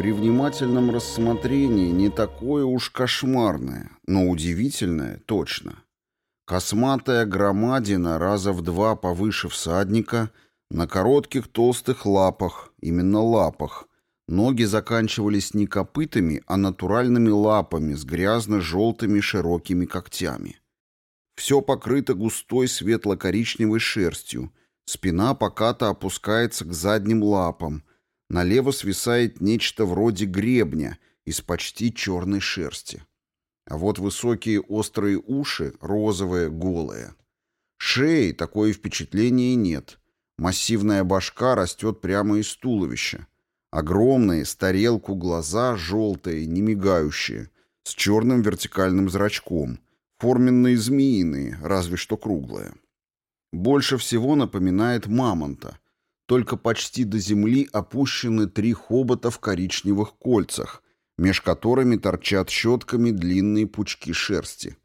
При внимательном рассмотрении не такое уж кошмарное, но удивительное точно. Косматая громадина раза в два повыше всадника, на коротких толстых лапах, именно лапах, ноги заканчивались не копытами, а натуральными лапами с грязно-желтыми широкими когтями. Все покрыто густой светло-коричневой шерстью, спина покато опускается к задним лапам, налево свисает нечто вроде гребня из почти черной шерсти. А вот высокие острые уши, розовые, голые. Шеи такое впечатление нет. Массивная башка растет прямо из туловища. Огромные, с тарелку глаза, желтые, не мигающие, с черным вертикальным зрачком. Форменные змеиные, разве что круглые. Больше всего напоминает мамонта, только почти до земли опущены три хобота в коричневых кольцах, меж которыми торчат щетками длинные пучки шерсти.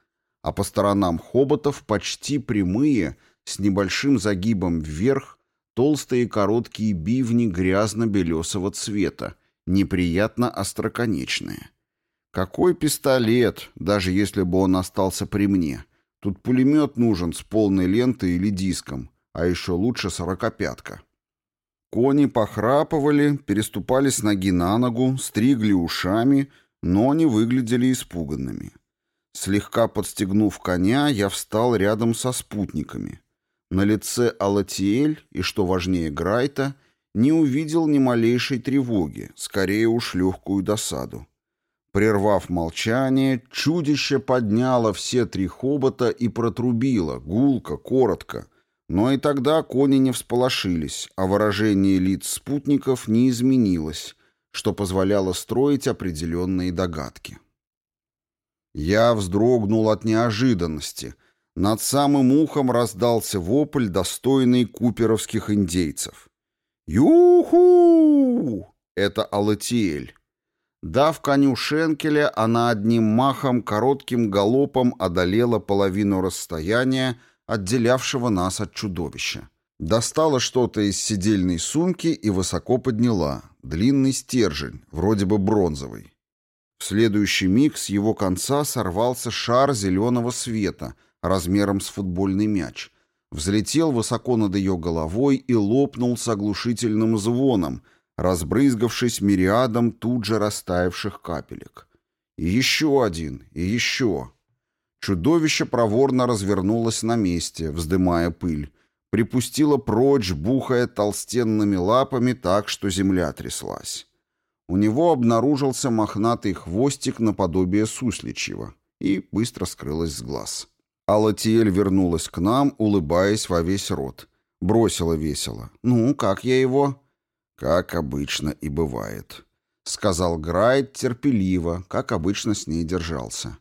А по сторонам хоботов почти прямые, с небольшим загибом вверх, толстые короткие бивни грязно-белесого цвета, неприятно остроконечные. Какой пистолет, даже если бы он остался при мне? Тут пулемет нужен с полной лентой или диском, а еще лучше сорокопятка. Кони похрапывали, переступали с ноги на ногу, стригли ушами, но не выглядели испуганными. Слегка подстегнув коня, я встал рядом со спутниками. На лице Алатиэль, и, что важнее, Грайта, не увидел ни малейшей тревоги, скорее уж легкую досаду. Прервав молчание, чудище подняло все три хобота и протрубило, гулко, коротко, но и тогда кони не всполошились, а выражение лиц спутников не изменилось, что позволяло строить определенные догадки. Я вздрогнул от неожиданности. Над самым ухом раздался вопль, достойный куперовских индейцев. «Юху!» — это Алатиэль. Дав коню шенкеля, она одним махом, коротким галопом одолела половину расстояния, отделявшего нас от чудовища. Достала что-то из сидельной сумки и высоко подняла. Длинный стержень, вроде бы бронзовый. В следующий миг с его конца сорвался шар зеленого света размером с футбольный мяч. Взлетел высоко над ее головой и лопнул с оглушительным звоном, разбрызгавшись мириадом тут же растаявших капелек. И еще один, и еще. Чудовище проворно развернулось на месте, вздымая пыль. Припустило прочь, бухая толстенными лапами так, что земля тряслась. У него обнаружился мохнатый хвостик наподобие сусличьего и быстро скрылась с глаз. Алатиэль вернулась к нам, улыбаясь во весь рот. Бросила весело. «Ну, как я его?» «Как обычно и бывает», — сказал Грайт терпеливо, как обычно с ней держался.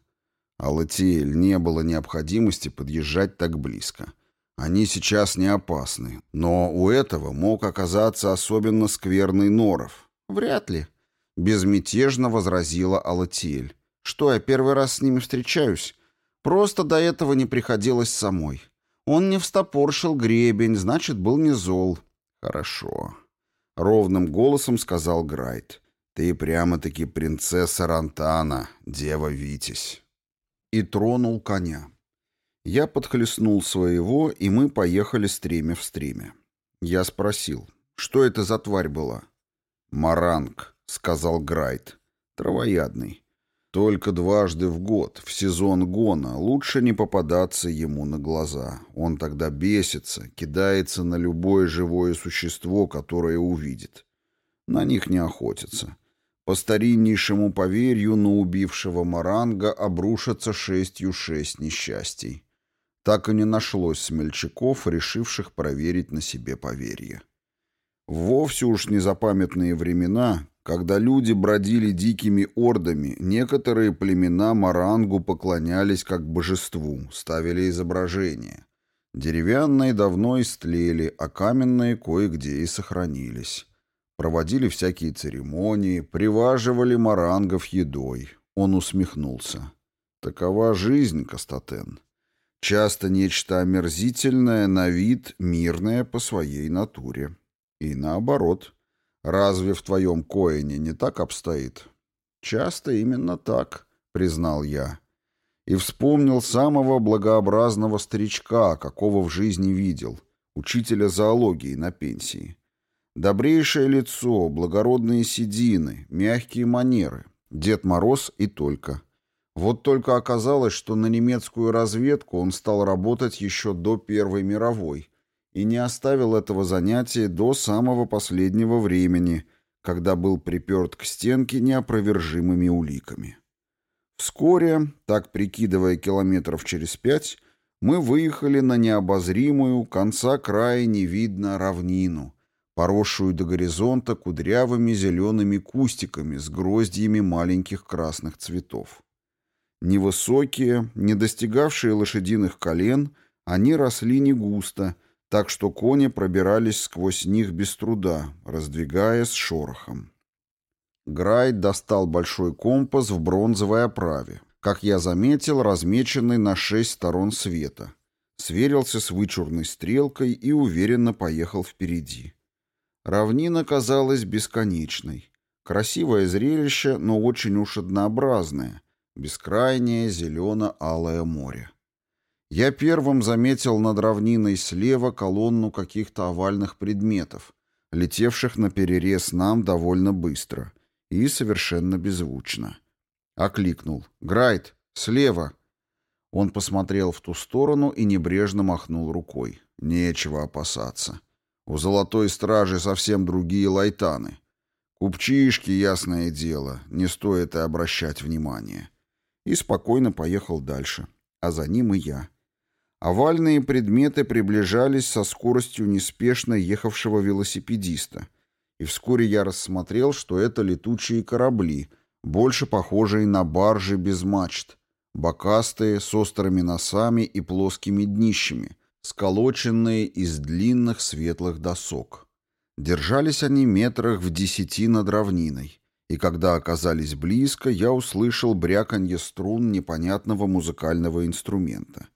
А Латиэль не было необходимости подъезжать так близко. Они сейчас не опасны, но у этого мог оказаться особенно скверный норов. Вряд ли. Безмятежно возразила Алатиэль. Что, я первый раз с ними встречаюсь? Просто до этого не приходилось самой. Он не встопорщил гребень, значит, был не зол. Хорошо. Ровным голосом сказал Грайт. Ты прямо-таки принцесса Рантана, дева Витязь и тронул коня. Я подхлестнул своего, и мы поехали стремя в стремя. Я спросил, что это за тварь была? «Маранг», — сказал Грайт, — «травоядный. Только дважды в год, в сезон гона, лучше не попадаться ему на глаза. Он тогда бесится, кидается на любое живое существо, которое увидит. На них не охотятся. По стариннейшему поверью на убившего Маранга обрушатся шестью шесть несчастий. Так и не нашлось смельчаков, решивших проверить на себе поверье. Вовсе уж незапамятные времена, когда люди бродили дикими ордами, некоторые племена Марангу поклонялись как божеству, ставили изображения. Деревянные давно истлели, а каменные кое-где и сохранились. Проводили всякие церемонии, приваживали марангов едой. Он усмехнулся. Такова жизнь, Кастатен. Часто нечто омерзительное на вид, мирное по своей натуре. И наоборот. Разве в твоем коине не так обстоит? Часто именно так, признал я. И вспомнил самого благообразного старичка, какого в жизни видел, учителя зоологии на пенсии. Добрейшее лицо, благородные седины, мягкие манеры, Дед Мороз и только. Вот только оказалось, что на немецкую разведку он стал работать еще до Первой мировой и не оставил этого занятия до самого последнего времени, когда был приперт к стенке неопровержимыми уликами. Вскоре, так прикидывая километров через пять, мы выехали на необозримую, конца края не видно, равнину, поросшую до горизонта кудрявыми зелеными кустиками с гроздьями маленьких красных цветов. Невысокие, не достигавшие лошадиных колен, они росли не густо, так что кони пробирались сквозь них без труда, раздвигая с шорохом. Грайд достал большой компас в бронзовой оправе, как я заметил, размеченный на шесть сторон света, сверился с вычурной стрелкой и уверенно поехал впереди. Равнина казалась бесконечной. Красивое зрелище, но очень уж однообразное. Бескрайнее зелено-алое море. Я первым заметил над равниной слева колонну каких-то овальных предметов, летевших на перерез нам довольно быстро и совершенно беззвучно. Окликнул. «Грайт! Слева!» Он посмотрел в ту сторону и небрежно махнул рукой. «Нечего опасаться. У золотой стражи совсем другие лайтаны. Купчишки, ясное дело, не стоит и обращать внимания. И спокойно поехал дальше, а за ним и я. Овальные предметы приближались со скоростью неспешно ехавшего велосипедиста, и вскоре я рассмотрел, что это летучие корабли, больше похожие на баржи без мачт, бокастые, с острыми носами и плоскими днищами — сколоченные из длинных светлых досок. Держались они метрах в десяти над равниной, и когда оказались близко, я услышал бряканье струн непонятного музыкального инструмента.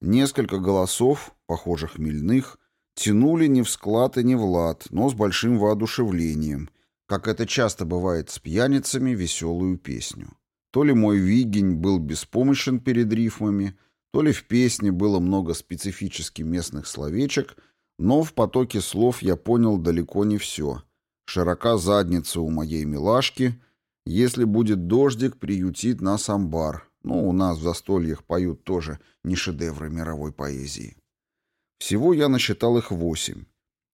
Несколько голосов, похожих хмельных, тянули не в склад и не в лад, но с большим воодушевлением, как это часто бывает с пьяницами, веселую песню. То ли мой вигень был беспомощен перед рифмами, то ли в песне было много специфически местных словечек, но в потоке слов я понял далеко не все. Широка задница у моей милашки. Если будет дождик, приютит нас амбар. Ну, у нас в застольях поют тоже не шедевры мировой поэзии. Всего я насчитал их восемь.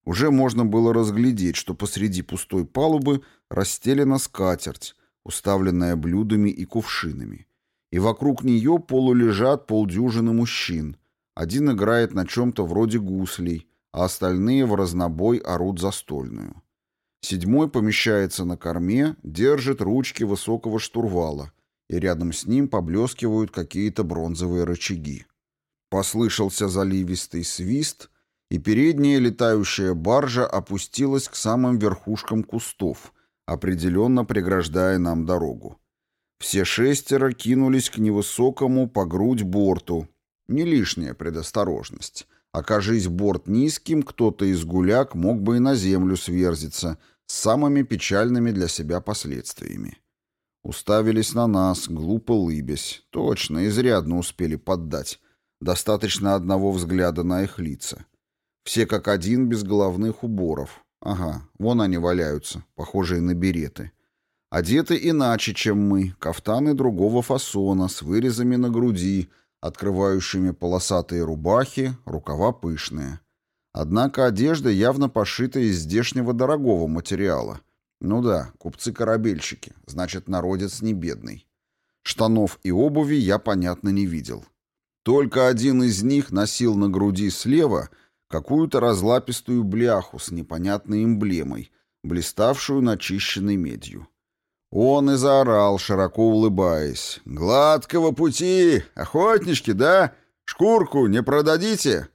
Уже можно было разглядеть, что посреди пустой палубы расстелена скатерть, уставленная блюдами и кувшинами и вокруг нее полулежат полдюжины мужчин. Один играет на чем-то вроде гуслей, а остальные в разнобой орут застольную. Седьмой помещается на корме, держит ручки высокого штурвала, и рядом с ним поблескивают какие-то бронзовые рычаги. Послышался заливистый свист, и передняя летающая баржа опустилась к самым верхушкам кустов, определенно преграждая нам дорогу. Все шестеро кинулись к невысокому по грудь борту. Не лишняя предосторожность. Окажись борт низким, кто-то из гуляк мог бы и на землю сверзиться с самыми печальными для себя последствиями. Уставились на нас, глупо лыбясь. Точно, изрядно успели поддать. Достаточно одного взгляда на их лица. Все как один без головных уборов. Ага, вон они валяются, похожие на береты. Одеты иначе, чем мы, кафтаны другого фасона, с вырезами на груди, открывающими полосатые рубахи, рукава пышные. Однако одежда явно пошита из здешнего дорогого материала. Ну да, купцы-корабельщики, значит, народец не бедный. Штанов и обуви я, понятно, не видел. Только один из них носил на груди слева какую-то разлапистую бляху с непонятной эмблемой, блиставшую начищенной медью. Он и заорал, широко улыбаясь. «Гладкого пути! Охотнички, да? Шкурку не продадите?»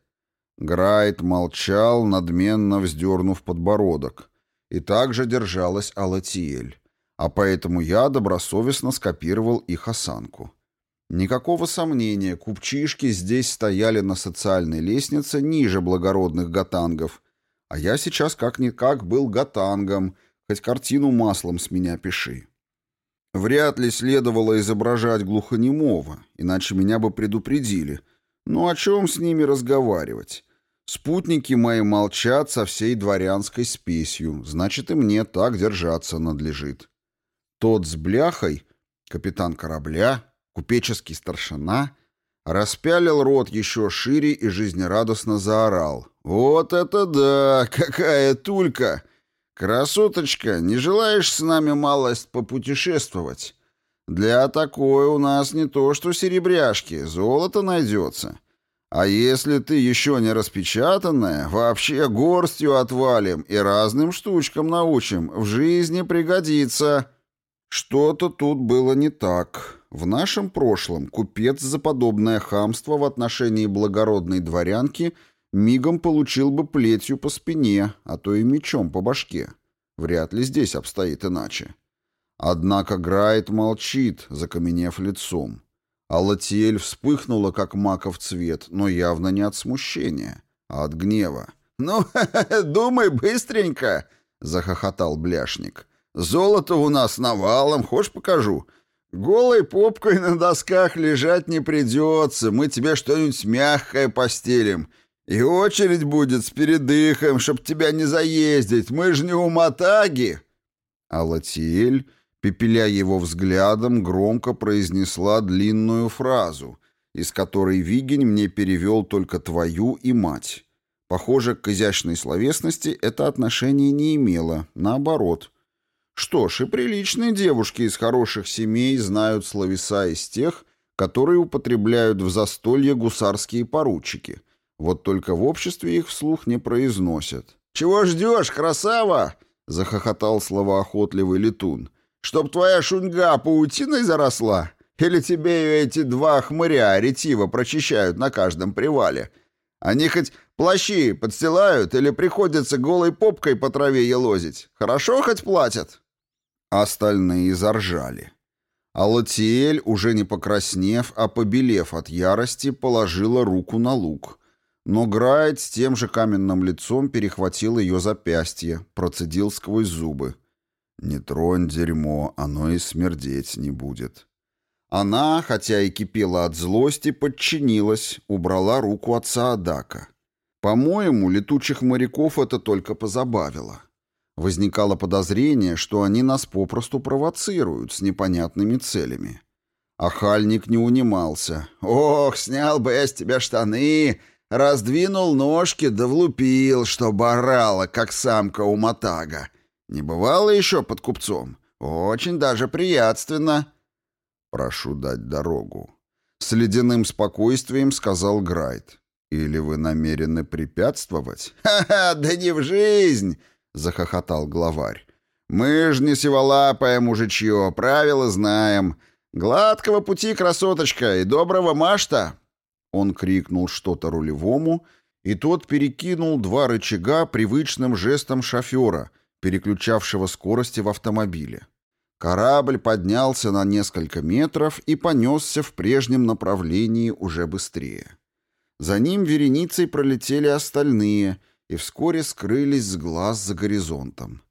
Грайт молчал, надменно вздернув подбородок. И также держалась Алатиэль. А поэтому я добросовестно скопировал их осанку. Никакого сомнения, купчишки здесь стояли на социальной лестнице ниже благородных гатангов, А я сейчас как-никак был гатангом, хоть картину маслом с меня пиши. Вряд ли следовало изображать глухонемого, иначе меня бы предупредили. Ну о чем с ними разговаривать? Спутники мои молчат со всей дворянской спесью, значит, и мне так держаться надлежит. Тот с бляхой, капитан корабля, купеческий старшина, распялил рот еще шире и жизнерадостно заорал. «Вот это да! Какая тулька! Красоточка, не желаешь с нами малость попутешествовать? Для такой у нас не то что серебряшки, золото найдется». А если ты еще не распечатанная, вообще горстью отвалим и разным штучкам научим. В жизни пригодится. Что-то тут было не так. В нашем прошлом купец за подобное хамство в отношении благородной дворянки мигом получил бы плетью по спине, а то и мечом по башке. Вряд ли здесь обстоит иначе. Однако Грайт молчит, закаменев лицом. А Латиэль вспыхнула, как маков цвет, но явно не от смущения, а от гнева. «Ну, думай быстренько!» — захохотал бляшник. «Золото у нас навалом, хочешь покажу? Голой попкой на досках лежать не придется, мы тебе что-нибудь мягкое постелим. И очередь будет с передыхом, чтоб тебя не заездить, мы же не у Матаги!» А Латиэль пепеля его взглядом, громко произнесла длинную фразу, из которой Вигень мне перевел только «твою» и «мать». Похоже, к изящной словесности это отношение не имело, наоборот. Что ж, и приличные девушки из хороших семей знают словеса из тех, которые употребляют в застолье гусарские поручики. Вот только в обществе их вслух не произносят. «Чего ждешь, красава?» — захохотал словоохотливый летун. Чтоб твоя шуньга паутиной заросла? Или тебе эти два хмыря ретиво прочищают на каждом привале? Они хоть плащи подстилают или приходится голой попкой по траве елозить? Хорошо хоть платят?» Остальные заржали. А Латиэль, уже не покраснев, а побелев от ярости, положила руку на лук. Но Грайт с тем же каменным лицом перехватил ее запястье, процедил сквозь зубы. Не тронь дерьмо, оно и смердеть не будет. Она, хотя и кипела от злости, подчинилась, убрала руку отца Адака. По-моему, летучих моряков это только позабавило. Возникало подозрение, что они нас попросту провоцируют с непонятными целями. Ахальник не унимался. «Ох, снял бы я с тебя штаны, раздвинул ножки да влупил, что орала, как самка у матага. Не бывало еще под купцом. Очень даже приятственно. Прошу дать дорогу. С ледяным спокойствием сказал Грайт. Или вы намерены препятствовать? Ха-ха, да не в жизнь, захохотал главарь. Мы ж не сиволапое мужичье, правила знаем. Гладкого пути, красоточка, и доброго машта. Он крикнул что-то рулевому, и тот перекинул два рычага привычным жестом шофера — переключавшего скорости в автомобиле. Корабль поднялся на несколько метров и понесся в прежнем направлении уже быстрее. За ним вереницей пролетели остальные и вскоре скрылись с глаз за горизонтом.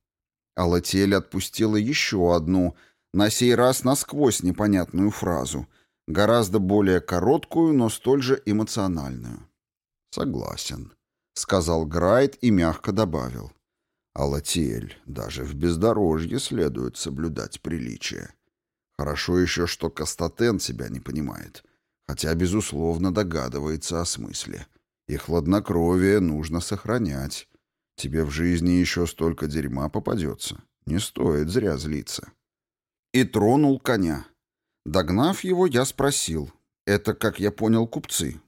Алатель отпустила еще одну, на сей раз насквозь непонятную фразу, гораздо более короткую, но столь же эмоциональную. «Согласен», — сказал Грайт и мягко добавил. Алатиэль, даже в бездорожье следует соблюдать приличие. Хорошо еще, что Кастатен себя не понимает, хотя, безусловно, догадывается о смысле. И хладнокровие нужно сохранять. Тебе в жизни еще столько дерьма попадется. Не стоит зря злиться. И тронул коня. Догнав его, я спросил. «Это, как я понял, купцы?»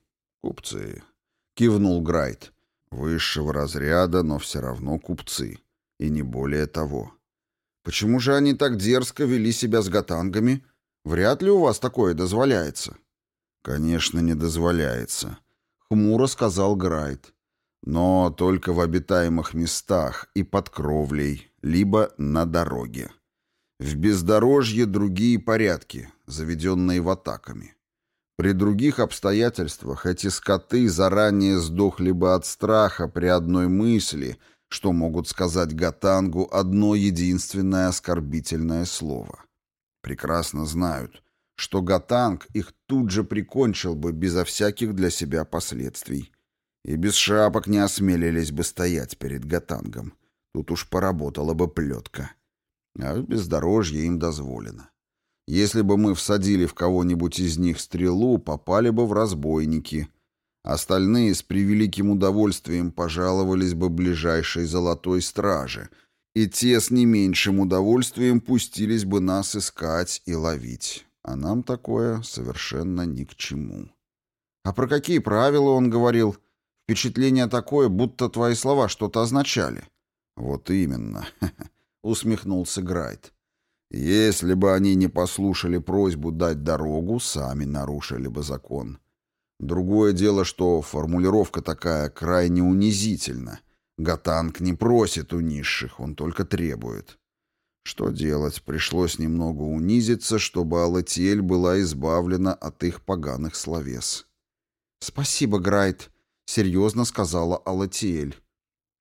«Купцы», — кивнул Грайт. Высшего разряда, но все равно купцы. И не более того. Почему же они так дерзко вели себя с гатангами? Вряд ли у вас такое дозволяется. Конечно, не дозволяется. Хмуро сказал Грайт. Но только в обитаемых местах и под кровлей, либо на дороге. В бездорожье другие порядки, заведенные в атаками. При других обстоятельствах эти скоты заранее сдохли бы от страха при одной мысли, что могут сказать Гатангу одно единственное оскорбительное слово. Прекрасно знают, что Гатанг их тут же прикончил бы безо всяких для себя последствий. И без шапок не осмелились бы стоять перед Гатангом. Тут уж поработала бы плетка. А бездорожье им дозволено. Если бы мы всадили в кого-нибудь из них стрелу, попали бы в разбойники. Остальные с превеликим удовольствием пожаловались бы ближайшей золотой страже, и те с не меньшим удовольствием пустились бы нас искать и ловить. А нам такое совершенно ни к чему. А про какие правила он говорил? Впечатление такое, будто твои слова что-то означали. Вот именно, усмехнулся Грайт. Если бы они не послушали просьбу дать дорогу, сами нарушили бы закон. Другое дело, что формулировка такая крайне унизительна. Гатанг не просит у низших, он только требует. Что делать? Пришлось немного унизиться, чтобы Алатиэль была избавлена от их поганых словес. «Спасибо, Грайт», — серьезно сказала Алатиэль.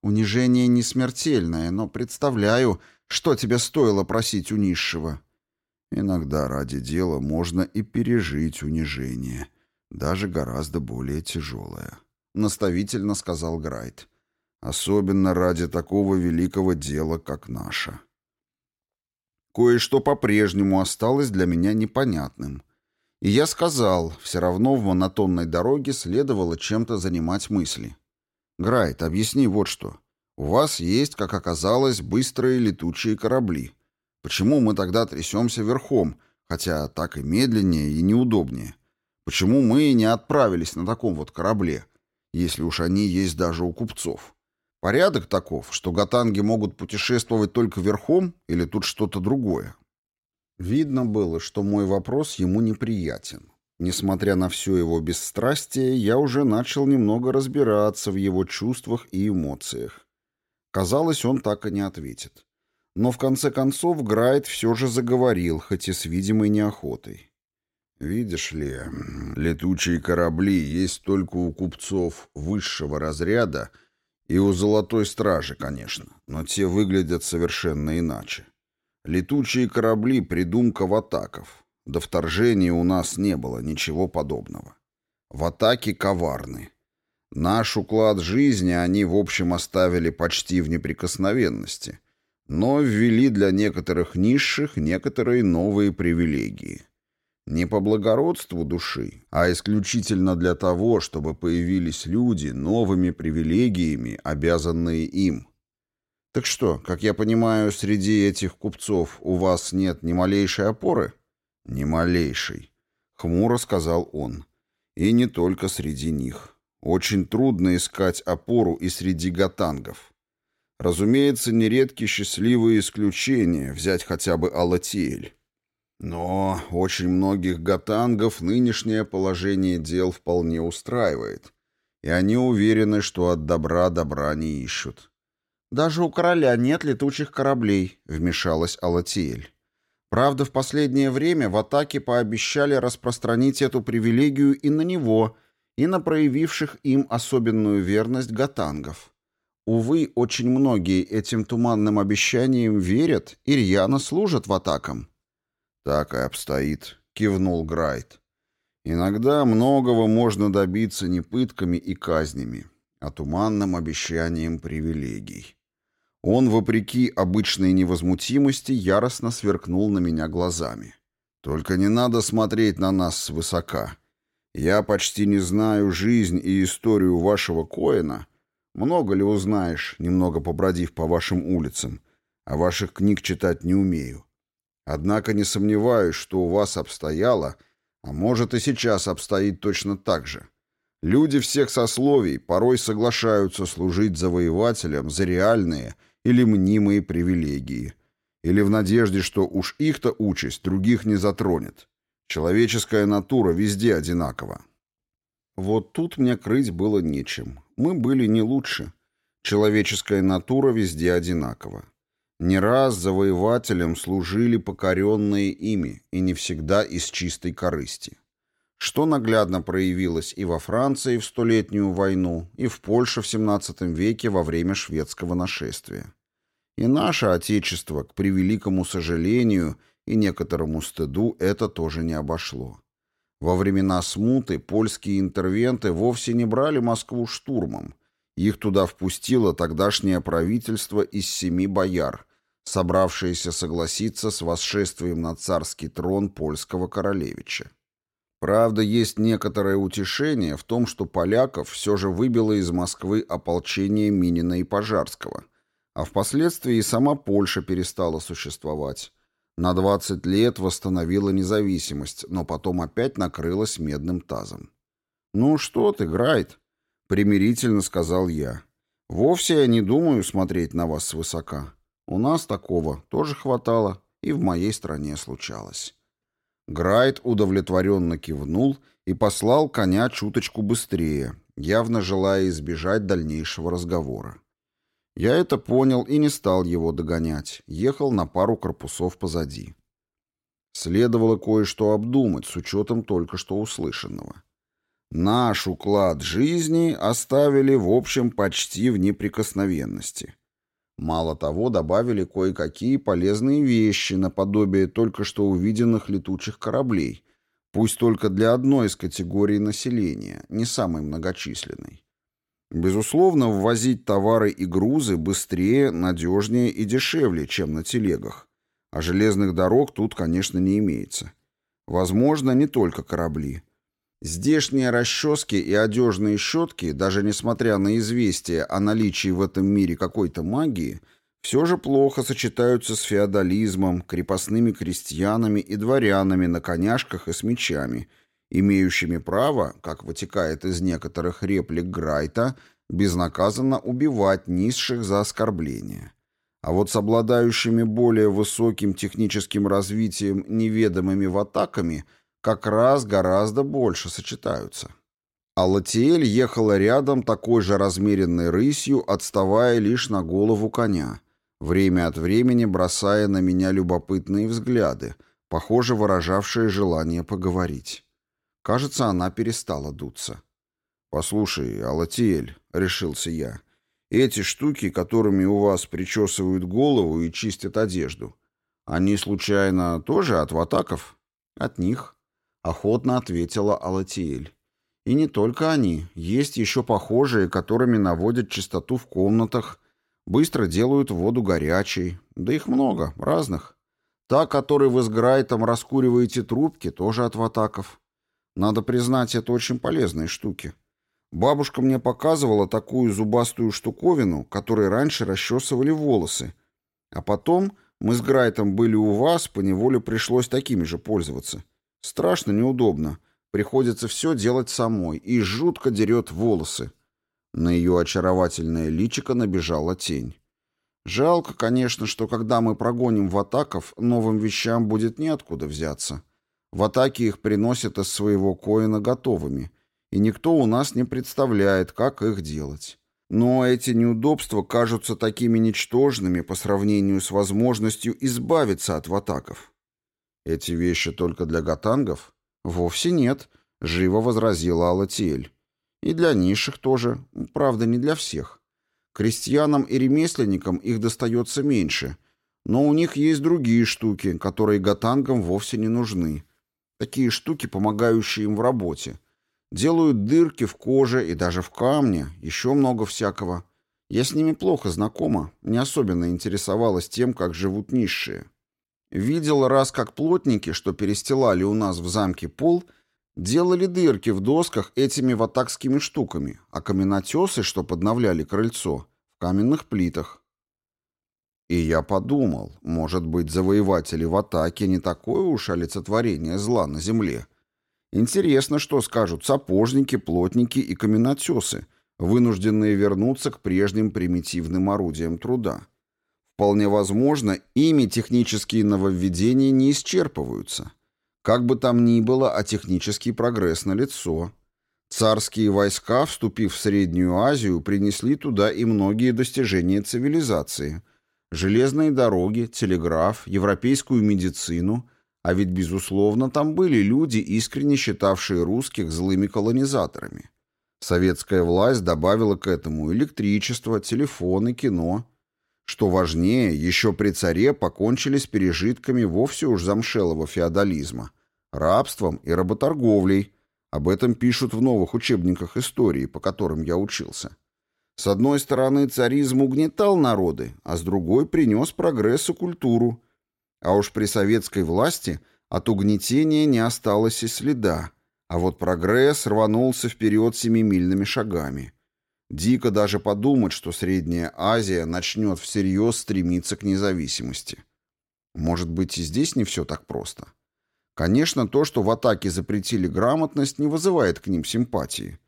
«Унижение не смертельное, но представляю, что тебе стоило просить у низшего?» «Иногда ради дела можно и пережить унижение, даже гораздо более тяжелое», — наставительно сказал Грайт. «Особенно ради такого великого дела, как наше». Кое-что по-прежнему осталось для меня непонятным. И я сказал, все равно в монотонной дороге следовало чем-то занимать мысли. «Грайт, объясни вот что. У вас есть, как оказалось, быстрые летучие корабли. Почему мы тогда трясемся верхом, хотя так и медленнее и неудобнее? Почему мы не отправились на таком вот корабле, если уж они есть даже у купцов? Порядок таков, что гатанги могут путешествовать только верхом или тут что-то другое? Видно было, что мой вопрос ему неприятен. Несмотря на все его бесстрастие, я уже начал немного разбираться в его чувствах и эмоциях. Казалось, он так и не ответит. Но в конце концов Грайт все же заговорил, хоть и с видимой неохотой. «Видишь ли, летучие корабли есть только у купцов высшего разряда и у Золотой Стражи, конечно, но те выглядят совершенно иначе. Летучие корабли — придумка ватаков. До вторжения у нас не было ничего подобного. Ватаки коварны. Наш уклад жизни они, в общем, оставили почти в неприкосновенности, но ввели для некоторых низших некоторые новые привилегии. Не по благородству души, а исключительно для того, чтобы появились люди новыми привилегиями, обязанные им. Так что, как я понимаю, среди этих купцов у вас нет ни малейшей опоры? Ни малейшей, хмуро сказал он. И не только среди них. Очень трудно искать опору и среди гатангов. Разумеется, нередки счастливые исключения, взять хотя бы Алатиэль. Но очень многих гатангов нынешнее положение дел вполне устраивает, и они уверены, что от добра добра не ищут. «Даже у короля нет летучих кораблей», — вмешалась Алатиэль. Правда, в последнее время в атаке пообещали распространить эту привилегию и на него — и на проявивших им особенную верность гатангов. Увы, очень многие этим туманным обещаниям верят и рьяно служат в атакам. «Так и обстоит», — кивнул Грайт. «Иногда многого можно добиться не пытками и казнями, а туманным обещанием привилегий». Он, вопреки обычной невозмутимости, яростно сверкнул на меня глазами. «Только не надо смотреть на нас свысока. Я почти не знаю жизнь и историю вашего Коэна. Много ли узнаешь, немного побродив по вашим улицам, а ваших книг читать не умею. Однако не сомневаюсь, что у вас обстояло, а может и сейчас обстоит точно так же. Люди всех сословий порой соглашаются служить завоевателям за реальные или мнимые привилегии, или в надежде, что уж их-то участь других не затронет. Человеческая натура везде одинакова. Вот тут мне крыть было нечем. Мы были не лучше. Человеческая натура везде одинакова. Не раз завоевателям служили покоренные ими, и не всегда из чистой корысти. Что наглядно проявилось и во Франции в Столетнюю войну, и в Польше в XVII веке во время шведского нашествия. И наше Отечество, к превеликому сожалению и некоторому стыду, это тоже не обошло. Во времена смуты польские интервенты вовсе не брали Москву штурмом. Их туда впустило тогдашнее правительство из семи бояр, собравшееся согласиться с восшествием на царский трон польского королевича. Правда, есть некоторое утешение в том, что поляков все же выбило из Москвы ополчение Минина и Пожарского, а впоследствии и сама Польша перестала существовать. На 20 лет восстановила независимость, но потом опять накрылась медным тазом. «Ну что ты, Грайт?» — примирительно сказал я. «Вовсе я не думаю смотреть на вас свысока. У нас такого тоже хватало, и в моей стране случалось». Грайт удовлетворенно кивнул и послал коня чуточку быстрее, явно желая избежать дальнейшего разговора. Я это понял и не стал его догонять, ехал на пару корпусов позади. Следовало кое-что обдумать с учетом только что услышанного. Наш уклад жизни оставили, в общем, почти в неприкосновенности. Мало того, добавили кое-какие полезные вещи наподобие только что увиденных летучих кораблей, пусть только для одной из категорий населения, не самой многочисленной. Безусловно, ввозить товары и грузы быстрее, надежнее и дешевле, чем на телегах, а железных дорог тут, конечно, не имеется. Возможно, не только корабли – Здешние расчески и одежные щетки, даже несмотря на известие о наличии в этом мире какой-то магии, все же плохо сочетаются с феодализмом, крепостными крестьянами и дворянами на коняшках и с мечами, имеющими право, как вытекает из некоторых реплик Грайта, безнаказанно убивать низших за оскорбление. А вот с обладающими более высоким техническим развитием неведомыми ватаками – как раз гораздо больше сочетаются. А Латиэль ехала рядом такой же размеренной рысью, отставая лишь на голову коня, время от времени бросая на меня любопытные взгляды, похоже, выражавшие желание поговорить. Кажется, она перестала дуться. «Послушай, Алатиэль», — решился я, — «эти штуки, которыми у вас причесывают голову и чистят одежду, они, случайно, тоже от ватаков?» «От них», охотно ответила Алатиэль. И не только они, есть еще похожие, которыми наводят чистоту в комнатах, быстро делают воду горячей, да их много, разных. Та, которой вы с Грайтом раскуриваете трубки, тоже от ватаков. Надо признать, это очень полезные штуки. Бабушка мне показывала такую зубастую штуковину, которой раньше расчесывали волосы. А потом мы с Грайтом были у вас, поневоле пришлось такими же пользоваться. Страшно неудобно. Приходится все делать самой, и жутко дерет волосы. На ее очаровательное личико набежала тень. Жалко, конечно, что когда мы прогоним ватаков, новым вещам будет неоткуда взяться. В атаке их приносят из своего коина готовыми, и никто у нас не представляет, как их делать. Но эти неудобства кажутся такими ничтожными по сравнению с возможностью избавиться от ватаков. «Эти вещи только для гатангов?» «Вовсе нет», — живо возразила Алатиэль. «И для низших тоже, правда, не для всех. Крестьянам и ремесленникам их достается меньше, но у них есть другие штуки, которые гатангам вовсе не нужны. Такие штуки, помогающие им в работе. Делают дырки в коже и даже в камне, еще много всякого. Я с ними плохо знакома, не особенно интересовалась тем, как живут низшие». Видел раз, как плотники, что перестилали у нас в замке пол, делали дырки в досках этими ватакскими штуками, а каменотесы, что подновляли крыльцо, в каменных плитах. И я подумал, может быть, завоеватели в атаке не такое уж олицетворение зла на земле. Интересно, что скажут сапожники, плотники и каменотесы, вынужденные вернуться к прежним примитивным орудиям труда. Вполне возможно, ими технические нововведения не исчерпываются. Как бы там ни было, а технический прогресс налицо. Царские войска, вступив в Среднюю Азию, принесли туда и многие достижения цивилизации. Железные дороги, телеграф, европейскую медицину, А ведь, безусловно, там были люди, искренне считавшие русских злыми колонизаторами. Советская власть добавила к этому электричество, телефоны, кино. Что важнее, еще при царе покончили с пережитками вовсе уж замшелого феодализма, рабством и работорговлей. Об этом пишут в новых учебниках истории, по которым я учился. С одной стороны, царизм угнетал народы, а с другой принес прогресс и культуру. А уж при советской власти от угнетения не осталось и следа, а вот прогресс рванулся вперед семимильными шагами. Дико даже подумать, что Средняя Азия начнет всерьез стремиться к независимости. Может быть, и здесь не все так просто. Конечно, то, что в атаке запретили грамотность, не вызывает к ним симпатии.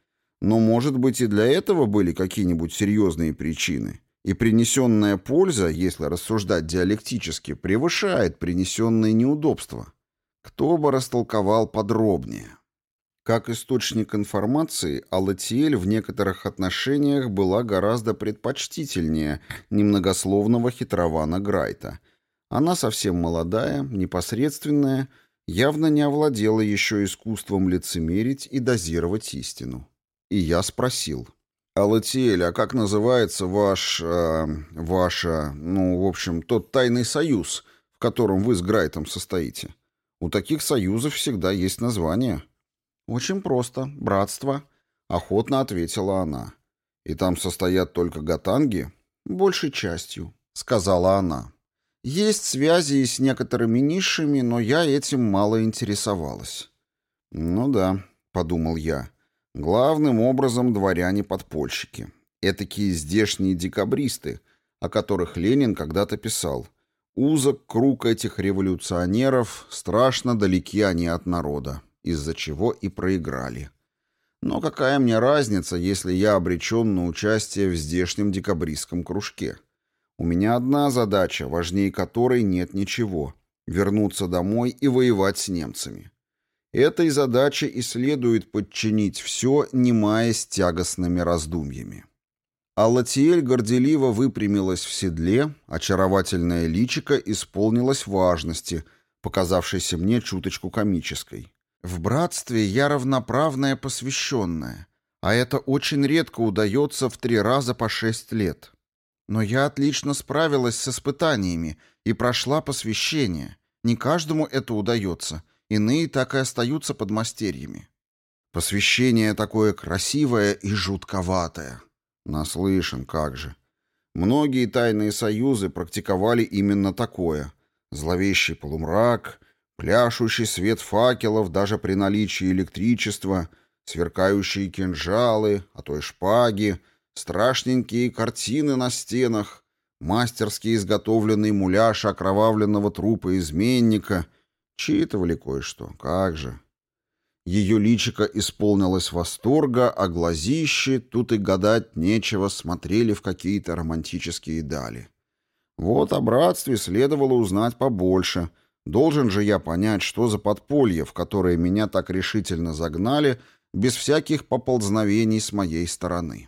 Но, может быть, и для этого были какие-нибудь серьезные причины. И принесенная польза, если рассуждать диалектически, превышает принесенные неудобства. Кто бы растолковал подробнее? Как источник информации, Алатиэль в некоторых отношениях была гораздо предпочтительнее немногословного хитрована Грайта. Она совсем молодая, непосредственная, явно не овладела еще искусством лицемерить и дозировать истину. И я спросил. «Алатиэль, а как называется ваш... Э, ваша... ну, в общем, тот тайный союз, в котором вы с Грайтом состоите? У таких союзов всегда есть название». «Очень просто. Братство», — охотно ответила она. «И там состоят только гатанги?» «Большей частью», — сказала она. «Есть связи с некоторыми нишами, но я этим мало интересовалась». «Ну да», — подумал я. «Главным образом дворяне-подпольщики. Этакие здешние декабристы, о которых Ленин когда-то писал. Узок круг этих революционеров, страшно далеки они от народа из-за чего и проиграли. Но какая мне разница, если я обречен на участие в здешнем декабристском кружке? У меня одна задача, важнее которой нет ничего — вернуться домой и воевать с немцами. Этой задаче и следует подчинить все, не маясь тягостными раздумьями. Аллатиэль горделиво выпрямилась в седле, очаровательное личико исполнилось важности, показавшейся мне чуточку комической. В братстве я равноправная посвященная, а это очень редко удается в три раза по шесть лет. Но я отлично справилась с испытаниями и прошла посвящение. Не каждому это удается, иные так и остаются подмастерьями. Посвящение такое красивое и жутковатое. Наслышан, как же. Многие тайные союзы практиковали именно такое. Зловещий полумрак, Пляшущий свет факелов даже при наличии электричества, сверкающие кинжалы, а то и шпаги, страшненькие картины на стенах, мастерски изготовленный муляж окровавленного трупа изменника. Читывали кое-что, как же. Ее личико исполнилось восторга, а глазищи, тут и гадать нечего, смотрели в какие-то романтические дали. Вот о братстве следовало узнать побольше — Должен же я понять, что за подполье, в которое меня так решительно загнали, без всяких поползновений с моей стороны.